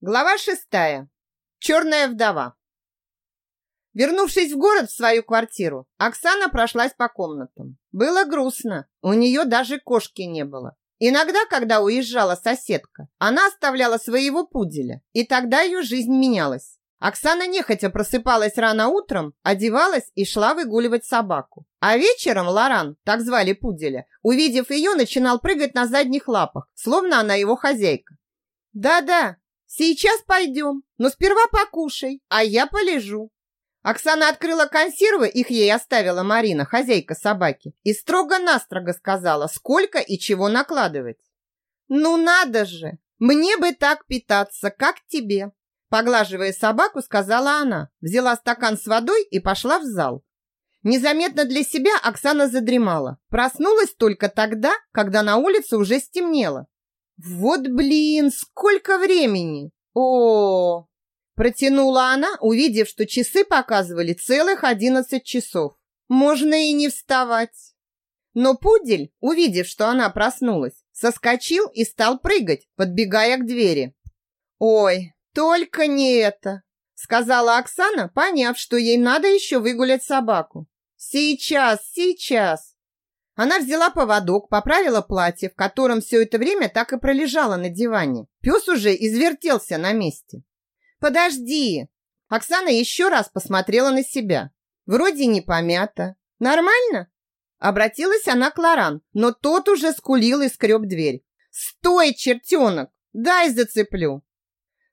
Глава шестая. Черная вдова. Вернувшись в город в свою квартиру, Оксана прошлась по комнатам. Было грустно, у нее даже кошки не было. Иногда, когда уезжала соседка, она оставляла своего пуделя, и тогда ее жизнь менялась. Оксана нехотя просыпалась рано утром, одевалась и шла выгуливать собаку. А вечером Лоран, так звали пуделя, увидев ее, начинал прыгать на задних лапах, словно она его хозяйка. Да-да, Сейчас пойдем, но сперва покушай, а я полежу. Оксана открыла консервы, их ей оставила Марина, хозяйка собаки, и строго-настрого сказала, сколько и чего накладывать. «Ну надо же! Мне бы так питаться, как тебе!» Поглаживая собаку, сказала она, взяла стакан с водой и пошла в зал. Незаметно для себя Оксана задремала. Проснулась только тогда, когда на улице уже стемнело. Вот блин, сколько времени! О, протянула она, увидев, что часы показывали целых одиннадцать часов. Можно и не вставать. Но пудель, увидев, что она проснулась, соскочил и стал прыгать, подбегая к двери. Ой, только не это, сказала Оксана, поняв, что ей надо еще выгулять собаку. Сейчас, сейчас. Она взяла поводок, поправила платье, в котором все это время так и пролежало на диване. Пес уже извертелся на месте. «Подожди!» Оксана еще раз посмотрела на себя. Вроде не помята. «Нормально?» Обратилась она к Лоран, но тот уже скулил и скреб дверь. «Стой, чертенок! Дай зацеплю!»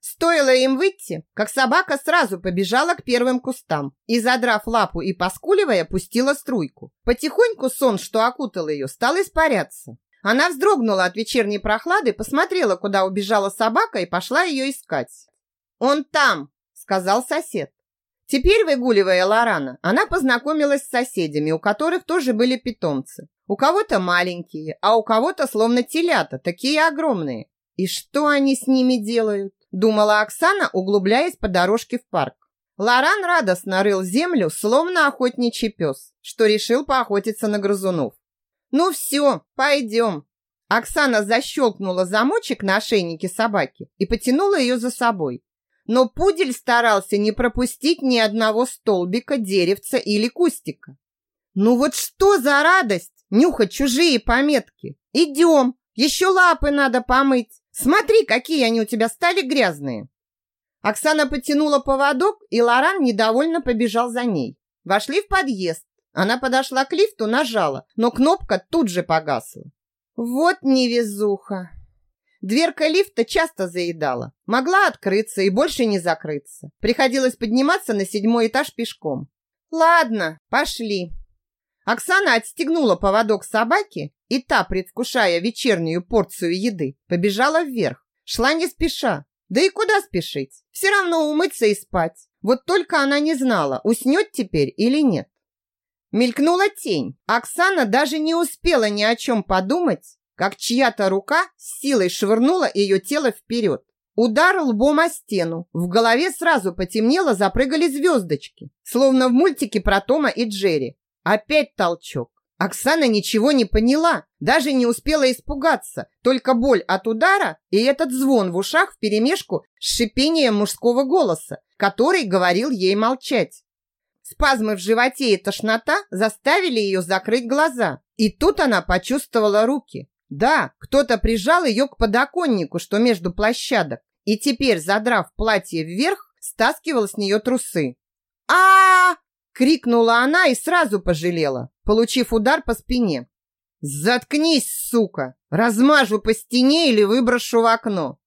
Стоило им выйти, как собака сразу побежала к первым кустам и, задрав лапу и поскуливая, пустила струйку. Потихоньку сон, что окутал ее, стал испаряться. Она вздрогнула от вечерней прохлады, посмотрела, куда убежала собака и пошла ее искать. «Он там!» – сказал сосед. Теперь, выгуливая Лорана, она познакомилась с соседями, у которых тоже были питомцы. У кого-то маленькие, а у кого-то словно телята, такие огромные. И что они с ними делают? Думала Оксана, углубляясь по дорожке в парк. Лоран радостно рыл землю, словно охотничий пес, что решил поохотиться на грызунов. «Ну все, пойдем». Оксана защелкнула замочек на ошейнике собаки и потянула ее за собой. Но пудель старался не пропустить ни одного столбика, деревца или кустика. «Ну вот что за радость нюхать чужие пометки? Идем, еще лапы надо помыть». Смотри, какие они у тебя стали грязные. Оксана потянула поводок, и Лоран недовольно побежал за ней. Вошли в подъезд. Она подошла к лифту, нажала, но кнопка тут же погасла. Вот невезуха. Дверка лифта часто заедала. Могла открыться и больше не закрыться. Приходилось подниматься на седьмой этаж пешком. Ладно, пошли. Оксана отстегнула поводок собаки, и та, предвкушая вечернюю порцию еды, побежала вверх. Шла не спеша. Да и куда спешить? Все равно умыться и спать. Вот только она не знала, уснет теперь или нет. Мелькнула тень. Оксана даже не успела ни о чем подумать, как чья-то рука с силой швырнула ее тело вперед. Удар лбом о стену. В голове сразу потемнело, запрыгали звездочки, словно в мультике про Тома и Джерри. Опять толчок. Оксана ничего не поняла, даже не успела испугаться. Только боль от удара и этот звон в ушах вперемешку с шипением мужского голоса, который говорил ей молчать. Спазмы в животе и тошнота заставили ее закрыть глаза. И тут она почувствовала руки. Да, кто-то прижал ее к подоконнику, что между площадок, и теперь, задрав платье вверх, стаскивал с нее трусы. а, -а, -а Крикнула она и сразу пожалела, получив удар по спине. «Заткнись, сука! Размажу по стене или выброшу в окно!»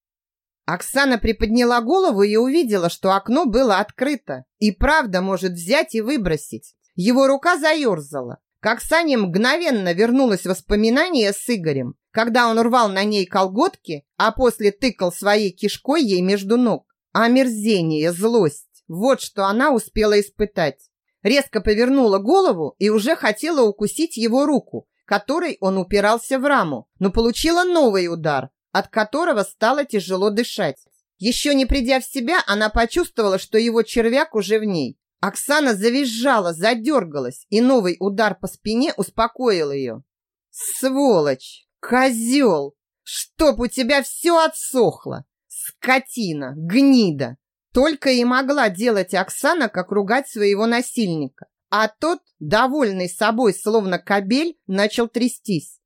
Оксана приподняла голову и увидела, что окно было открыто и правда может взять и выбросить. Его рука заерзала. К Оксане мгновенно вернулось воспоминание с Игорем, когда он рвал на ней колготки, а после тыкал своей кишкой ей между ног. Омерзение, злость – вот что она успела испытать резко повернула голову и уже хотела укусить его руку, которой он упирался в раму, но получила новый удар, от которого стало тяжело дышать. Еще не придя в себя, она почувствовала, что его червяк уже в ней. Оксана завизжала, задергалась, и новый удар по спине успокоил ее. «Сволочь! Козел! Чтоб у тебя все отсохло! Скотина, гнида. Только и могла делать Оксана, как ругать своего насильника. А тот, довольный собой, словно кобель, начал трястись.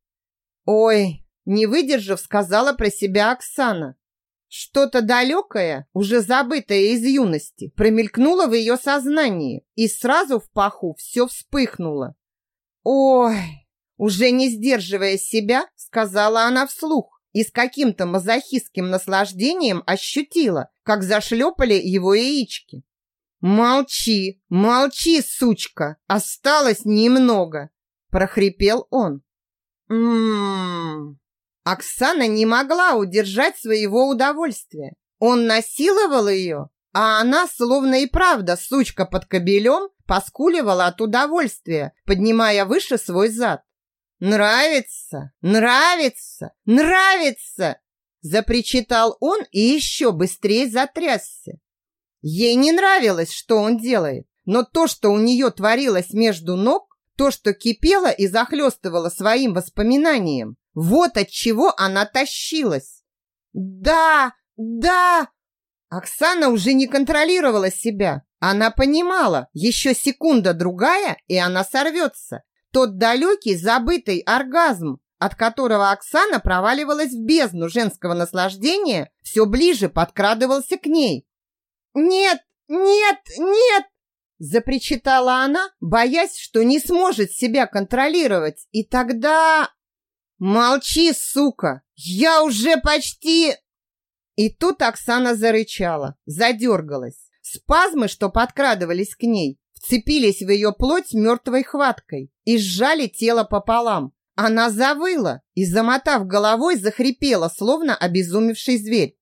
«Ой!» – не выдержав, сказала про себя Оксана. Что-то далекое, уже забытое из юности, промелькнуло в ее сознании, и сразу в паху все вспыхнуло. «Ой!» Уже не сдерживая себя, сказала она вслух и с каким-то мазохистским наслаждением ощутила, как зашлепали его яички. «Молчи, молчи, сучка! Осталось немного!» – прохрипел он. «М-м-м!» Оксана не могла удержать своего удовольствия. Он насиловал ее, а она, словно и правда, сучка под кобелем, поскуливала от удовольствия, поднимая выше свой зад. «Нравится! Нравится! Нравится!» Запричитал он и еще быстрее затрясся. Ей не нравилось, что он делает, но то, что у нее творилось между ног, то, что кипело и захлестывало своим воспоминанием, вот от чего она тащилась. «Да! Да!» Оксана уже не контролировала себя. Она понимала, еще секунда-другая, и она сорвется. Тот далекий, забытый оргазм, от которого Оксана проваливалась в бездну женского наслаждения, все ближе подкрадывался к ней. «Нет, нет, нет!» запричитала она, боясь, что не сможет себя контролировать. И тогда... «Молчи, сука! Я уже почти...» И тут Оксана зарычала, задергалась. Спазмы, что подкрадывались к ней, вцепились в ее плоть мертвой хваткой и сжали тело пополам. Она завыла и, замотав головой, захрипела, словно обезумевший зверь.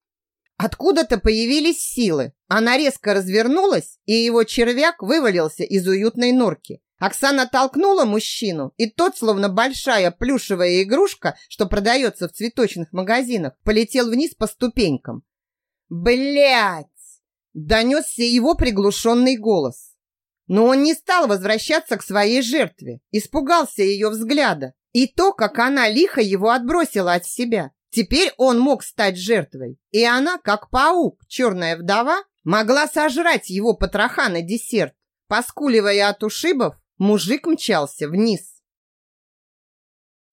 Откуда-то появились силы. Она резко развернулась, и его червяк вывалился из уютной норки. Оксана толкнула мужчину, и тот, словно большая плюшевая игрушка, что продается в цветочных магазинах, полетел вниз по ступенькам. Блять! Донесся его приглушенный голос. Но он не стал возвращаться к своей жертве, испугался ее взгляда и то, как она лихо его отбросила от себя. Теперь он мог стать жертвой, и она, как паук, черная вдова, могла сожрать его потроха на десерт. Поскуливая от ушибов, мужик мчался вниз.